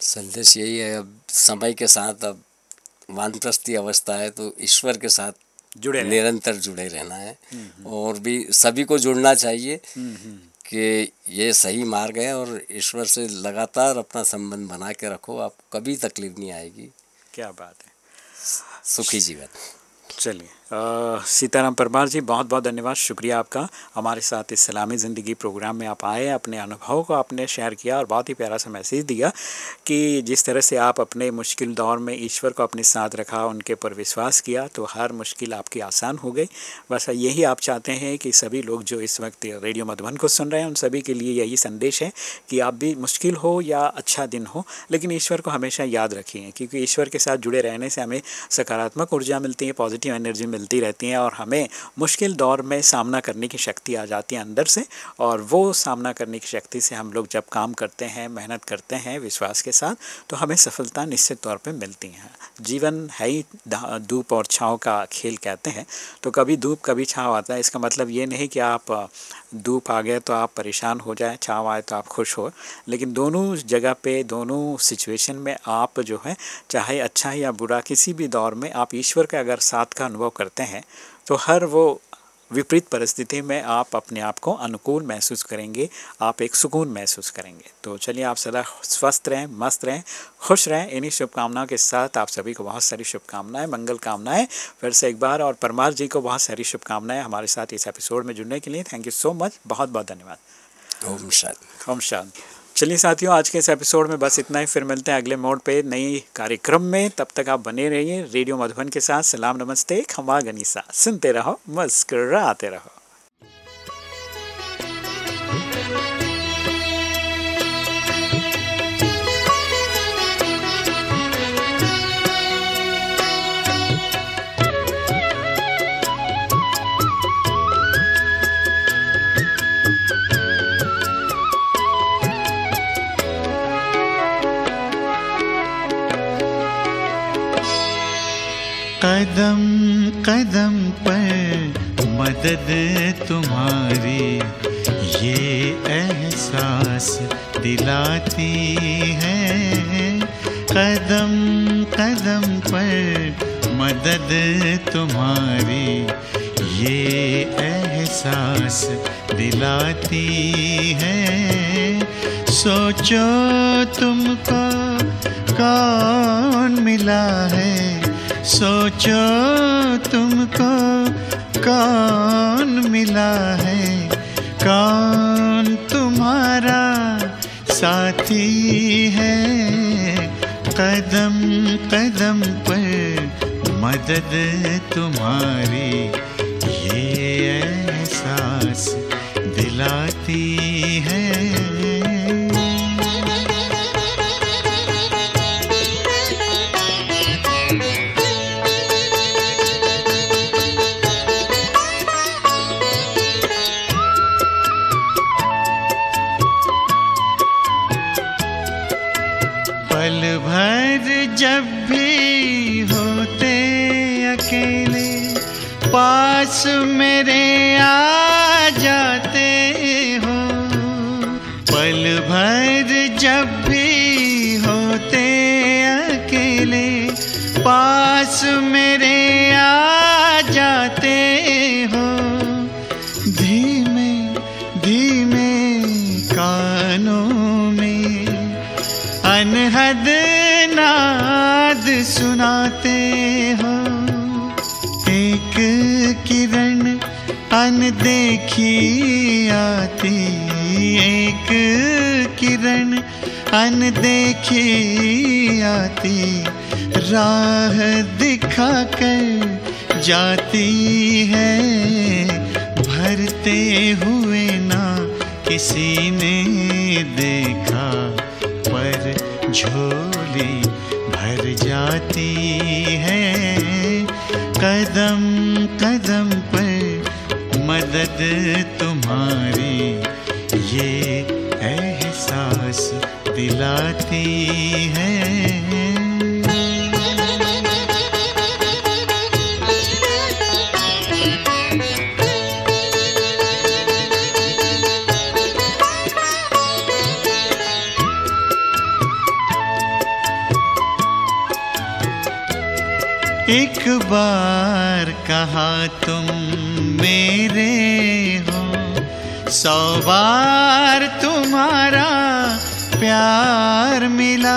संदेश यही है अब समय के साथ अब वानप्रस्थी अवस्था है तो ईश्वर के साथ जुड़े निरंतर जुड़े रहना है। और भी सभी को जुड़ना चाहिए कि ये सही मार्ग है और ईश्वर से लगातार अपना संबंध बना के रखो आपको कभी तकलीफ़ नहीं आएगी। क्या बात है। सुखी जीवन। चलिए। सीताराम परमार जी बहुत बहुत धन्यवाद। शुक्रिया आपका। हमारे साथ इस सलामी ज़िंदगी प्रोग्राम में आप आए, अपने अनुभव को आपने शेयर किया और बहुत ही प्यारा सा मैसेज दिया कि जिस तरह से आप अपने मुश्किल दौर में ईश्वर को अपने साथ रखा, उनके ऊपर विश्वास किया तो हर मुश्किल आपकी आसान हो गई। बस यही आप चाहते हैं कि सभी लोग जो इस वक्त रेडियो मधुबन को सुन रहे हैं, उन सभी के लिए यही संदेश है कि आप भी मुश्किल हो या अच्छा दिन हो, लेकिन ईश्वर को हमेशा याद रखिए, क्योंकि ईश्वर के साथ जुड़े रहने से हमें सकारात्मक ऊर्जा मिलती है, पॉजिटिव एनर्जी मिलती रहती हैं और हमें मुश्किल दौर में सामना करने की शक्ति आ जाती है अंदर से और वो सामना करने की शक्ति से हम लोग जब काम करते हैं, मेहनत करते हैं, विश्वास के साथ तो हमें सफलता निश्चित तौर पर मिलती है। जीवन है ही धूप और छाँव का खेल कहते हैं तो कभी धूप, कभी छाँव आता है, इसका मतलब ये नहीं कि आप धूप आ गया तो आप परेशान हो जाए, छाँव आए तो आप खुश हो। लेकिन दोनों जगह पे, दोनों सिचुएशन में आप जो है, चाहे अच्छा या बुरा, किसी भी दौर में आप ईश्वर का अगर साथ का अनुभव करते हैं तो हर वो विपरीत परिस्थिति में आप अपने आप को अनुकूल महसूस करेंगे आप एक सुकून महसूस करेंगे। तो चलिए आप सदा स्वस्थ रहें मस्त रहें खुश रहें। इन्हीं शुभकामनाओं के साथ आप सभी को बहुत सारी शुभकामनाएँ मंगल कामनाएँ। फिर से एक बार और परमार जी को बहुत सारी शुभकामनाएँ हमारे साथ इस एपिसोड में जुड़ने के लिए। थैंक यू सो मच बहुत बहुत धन्यवाद। ओम शांति। ओम शांति। चलिए साथियों, आज के इस एपिसोड में बस इतना ही। फिर मिलते हैं अगले मोड पे नई कार्यक्रम में। तब तक आप बने रहिए रेडियो मधुबन के साथ। सलाम नमस्ते खमा गनीसा। सुनते रहो, मुस्कराते रहो। कदम कदम पर मदद तुम्हारी। ये एहसास दिलाती है। कदम कदम पर मदद तुम्हारी। ये एहसास दिलाती है। सोचो तुमको कौन मिला है? सोचो तुमको कौन मिला है? कौन तुम्हारा साथी है? कदम कदम पर मदद तुम्हारी। ये एहसास दिलाती एक बार कहा तुम मेरे हो, सौ बार तुम्हारा प्यार मिला।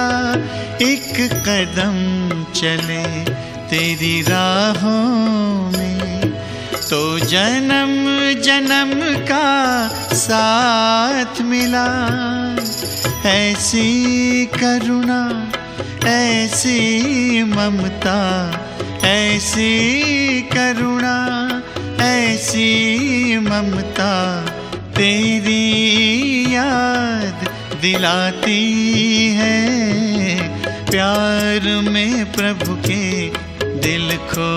एक कदम चले तेरी राहों में तो जन्म जन्म का साथ मिला। ऐसी करुणा, ऐसी ममता ऐसी करुणा, ऐसी ममता तेरी याद दिलाती है। प्यार में प्रभु के दिल खो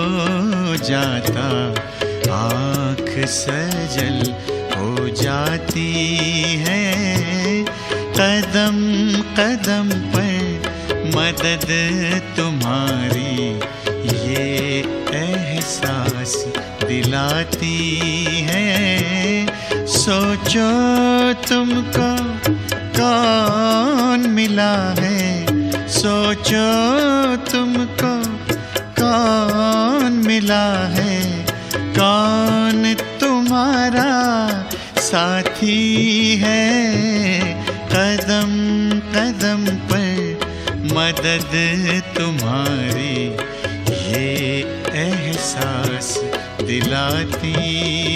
जाता, आँख सजल हो जाती है। कदम कदम पर मदद तुम्हारी ये एहसास दिलाती है। सोचो तुमको कौन मिला है। सोचो तुमको कौन मिला है। कौन तुम्हारा साथी है। कदम कदम पर मदद तुम्हारी ये एहसास दिलाती